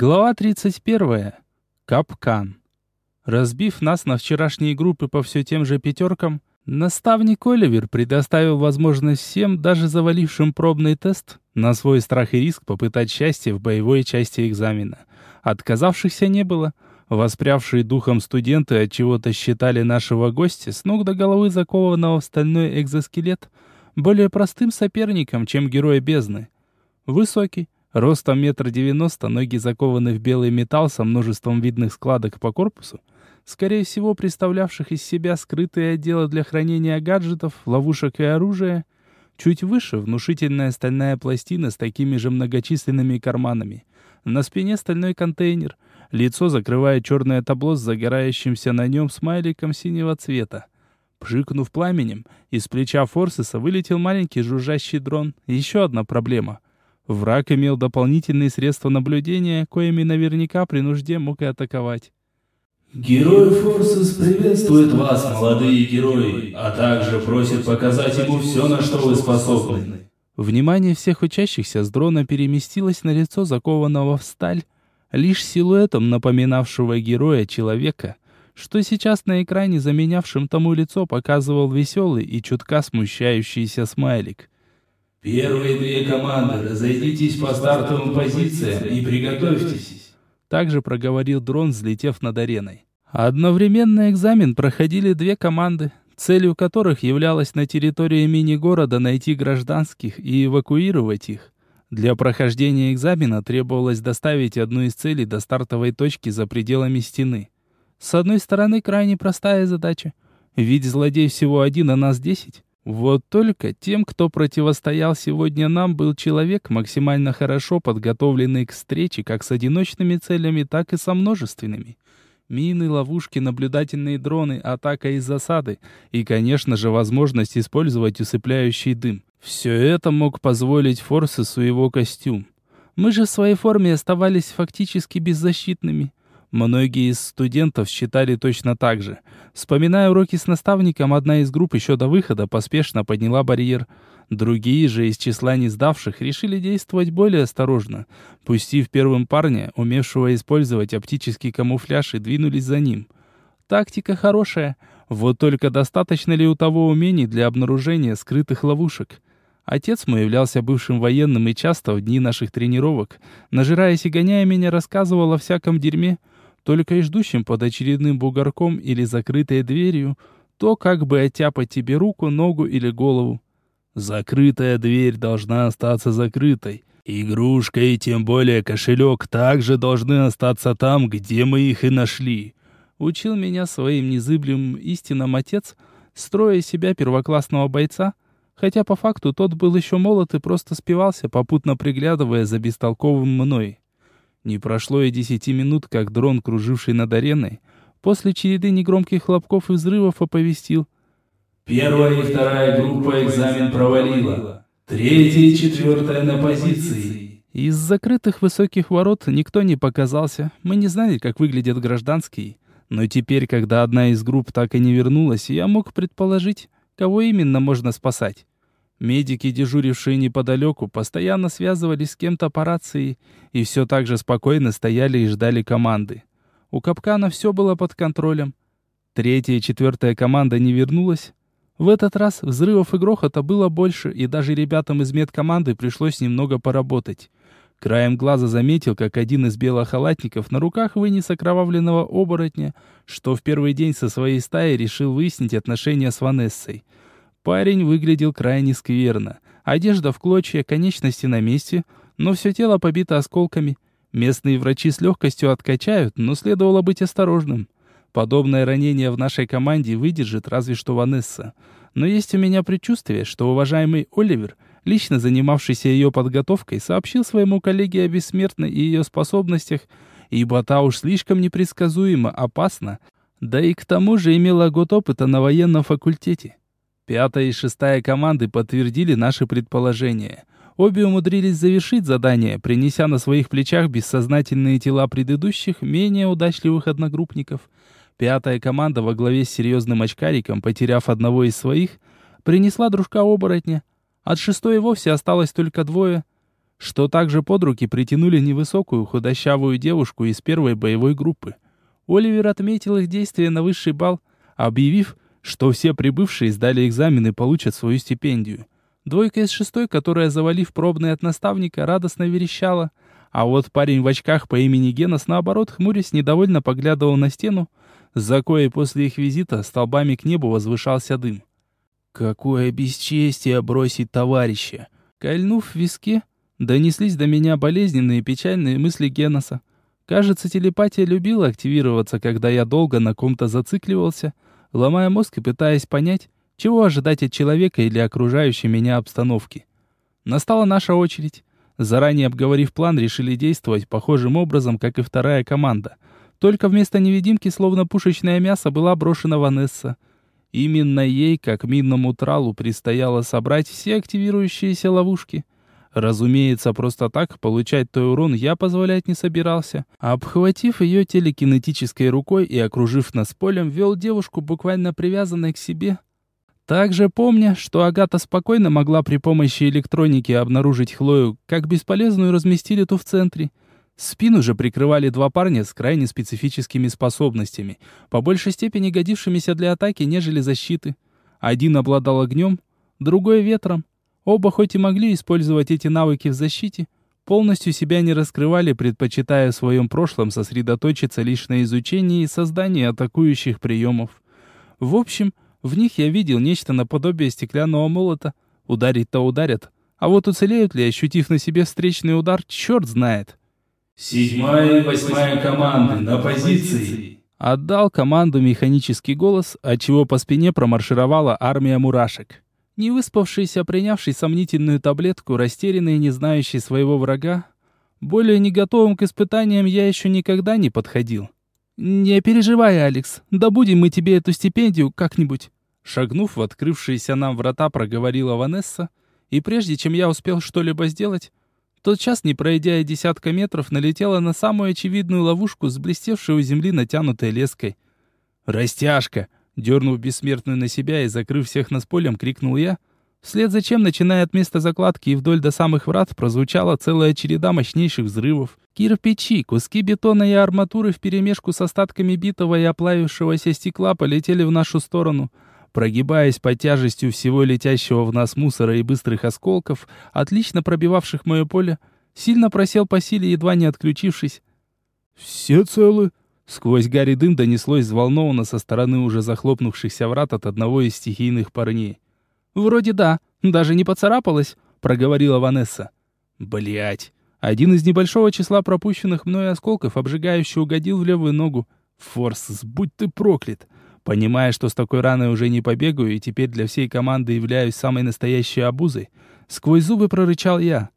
Глава 31. Капкан. Разбив нас на вчерашние группы по все тем же пятеркам, наставник Оливер предоставил возможность всем, даже завалившим пробный тест, на свой страх и риск попытать счастье в боевой части экзамена. Отказавшихся не было. Воспрявшие духом студенты от чего-то считали нашего гостя с ног до головы закованного в стальной экзоскелет более простым соперником, чем герой бездны. Высокий, Ростом метр девяносто, ноги закованы в белый металл со множеством видных складок по корпусу, скорее всего представлявших из себя скрытые отделы для хранения гаджетов, ловушек и оружия. Чуть выше внушительная стальная пластина с такими же многочисленными карманами. На спине стальной контейнер. Лицо закрывает черное табло с загорающимся на нем смайликом синего цвета. Пшикнув пламенем, из плеча Форсеса вылетел маленький жужжащий дрон. Еще одна проблема — Враг имел дополнительные средства наблюдения, коими наверняка при нужде мог и атаковать. Герой Форсес приветствует вас, молодые герои, а также просит показать ему все, на что вы способны. Внимание всех учащихся с дрона переместилось на лицо закованного в сталь, лишь силуэтом напоминавшего героя человека, что сейчас на экране, заменявшем тому лицо, показывал веселый и чутка смущающийся смайлик. Первые две команды, разойдитесь по стартовым позициям и приготовьтесь. Также проговорил дрон, взлетев над ареной. Одновременно экзамен проходили две команды, целью которых являлось на территории мини-города найти гражданских и эвакуировать их. Для прохождения экзамена требовалось доставить одну из целей до стартовой точки за пределами стены. С одной стороны, крайне простая задача. Ведь злодей всего один, а нас десять. Вот только тем, кто противостоял сегодня нам, был человек, максимально хорошо подготовленный к встрече как с одиночными целями, так и со множественными. Мины, ловушки, наблюдательные дроны, атака из засады и, конечно же, возможность использовать усыпляющий дым. Все это мог позволить Форсесу его костюм. Мы же в своей форме оставались фактически беззащитными. Многие из студентов считали точно так же. Вспоминая уроки с наставником, одна из групп еще до выхода поспешно подняла барьер. Другие же из числа не сдавших решили действовать более осторожно, пустив первым парня, умевшего использовать оптический камуфляж, и двинулись за ним. Тактика хорошая, вот только достаточно ли у того умений для обнаружения скрытых ловушек? Отец мой являлся бывшим военным и часто в дни наших тренировок, нажираясь и гоняя меня, рассказывал о всяком дерьме, только и ждущим под очередным бугорком или закрытой дверью, то как бы оттяпать тебе руку, ногу или голову. Закрытая дверь должна остаться закрытой. Игрушка и тем более кошелек также должны остаться там, где мы их и нашли. Учил меня своим незыблемым истинным отец, строя себя первоклассного бойца, хотя по факту тот был еще молод и просто спивался, попутно приглядывая за бестолковым мной. Не прошло и десяти минут, как дрон, круживший над ареной, после череды негромких хлопков и взрывов оповестил. Первая и вторая группа экзамен провалила. Третья и четвертая на позиции. Из закрытых высоких ворот никто не показался. Мы не знали, как выглядят гражданские. Но теперь, когда одна из групп так и не вернулась, я мог предположить, кого именно можно спасать. Медики, дежурившие неподалеку, постоянно связывались с кем-то по рации и все так же спокойно стояли и ждали команды. У Капкана все было под контролем. Третья и четвертая команда не вернулась. В этот раз взрывов и грохота было больше, и даже ребятам из медкоманды пришлось немного поработать. Краем глаза заметил, как один из белохалатников на руках вынес окровавленного оборотня, что в первый день со своей стаей решил выяснить отношения с Ванессой — Парень выглядел крайне скверно. Одежда в клочья, конечности на месте, но все тело побито осколками. Местные врачи с легкостью откачают, но следовало быть осторожным. Подобное ранение в нашей команде выдержит разве что Ванесса. Но есть у меня предчувствие, что уважаемый Оливер, лично занимавшийся ее подготовкой, сообщил своему коллеге о бессмертной и ее способностях, ибо та уж слишком непредсказуемо опасна, да и к тому же имела год опыта на военном факультете. Пятая и шестая команды подтвердили наши предположения. Обе умудрились завершить задание, принеся на своих плечах бессознательные тела предыдущих, менее удачливых одногруппников. Пятая команда во главе с серьезным очкариком, потеряв одного из своих, принесла дружка-оборотня. От шестой и вовсе осталось только двое. что также под руки притянули невысокую худощавую девушку из первой боевой группы. Оливер отметил их действия на высший бал, объявив, что все прибывшие сдали экзамен и получат свою стипендию. Двойка из шестой, которая, завалив пробный от наставника, радостно верещала, а вот парень в очках по имени Генос, наоборот, хмурясь, недовольно поглядывал на стену, за коей после их визита столбами к небу возвышался дым. «Какое бесчестие бросить товарища!» Кольнув в виске, донеслись до меня болезненные печальные мысли Геноса. Кажется, телепатия любила активироваться, когда я долго на ком-то зацикливался, ломая мозг и пытаясь понять, чего ожидать от человека или окружающей меня обстановки. Настала наша очередь. Заранее обговорив план, решили действовать похожим образом, как и вторая команда. Только вместо невидимки, словно пушечное мясо, была брошена Ванесса. Именно ей, как минному тралу, предстояло собрать все активирующиеся ловушки — Разумеется, просто так получать той урон я позволять не собирался. Обхватив ее телекинетической рукой и окружив нас полем, вел девушку буквально привязанной к себе. Также помня, что Агата спокойно могла при помощи электроники обнаружить Хлою, как бесполезную разместили ту в центре. Спину же прикрывали два парня с крайне специфическими способностями, по большей степени годившимися для атаки, нежели защиты. Один обладал огнем, другой — ветром. Оба хоть и могли использовать эти навыки в защите, полностью себя не раскрывали, предпочитая в своем прошлом сосредоточиться лишь на изучении и создании атакующих приемов. В общем, в них я видел нечто наподобие стеклянного молота. Ударить-то ударят, а вот уцелеют ли, ощутив на себе встречный удар, черт знает. «Седьмая и восьмая команды на позиции!» Отдал команду механический голос, отчего по спине промаршировала армия мурашек. Не выспавшийся, принявший сомнительную таблетку, растерянный и не знающий своего врага, более не готовым к испытаниям я еще никогда не подходил. «Не переживай, Алекс, добудем мы тебе эту стипендию как-нибудь». Шагнув в открывшиеся нам врата, проговорила Ванесса, и прежде чем я успел что-либо сделать, тот час, не пройдя и десятка метров, налетела на самую очевидную ловушку с блестевшей у земли натянутой леской. «Растяжка!» Дернув бессмертную на себя и закрыв всех нас полем, крикнул я. Вслед за чем, начиная от места закладки и вдоль до самых врат, прозвучала целая череда мощнейших взрывов. Кирпичи, куски бетона и арматуры вперемешку с остатками битого и оплавившегося стекла полетели в нашу сторону. Прогибаясь под тяжестью всего летящего в нас мусора и быстрых осколков, отлично пробивавших мое поле, сильно просел по силе, едва не отключившись. «Все целы?» Сквозь гарри дым донеслось взволнованно со стороны уже захлопнувшихся врат от одного из стихийных парней. «Вроде да, даже не поцарапалась», — проговорила Ванесса. Блять! Один из небольшого числа пропущенных мной осколков обжигающе угодил в левую ногу. Форс, будь ты проклят! Понимая, что с такой раной уже не побегаю и теперь для всей команды являюсь самой настоящей обузой, сквозь зубы прорычал я.